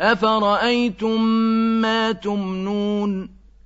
أفرأيتم ما تمنون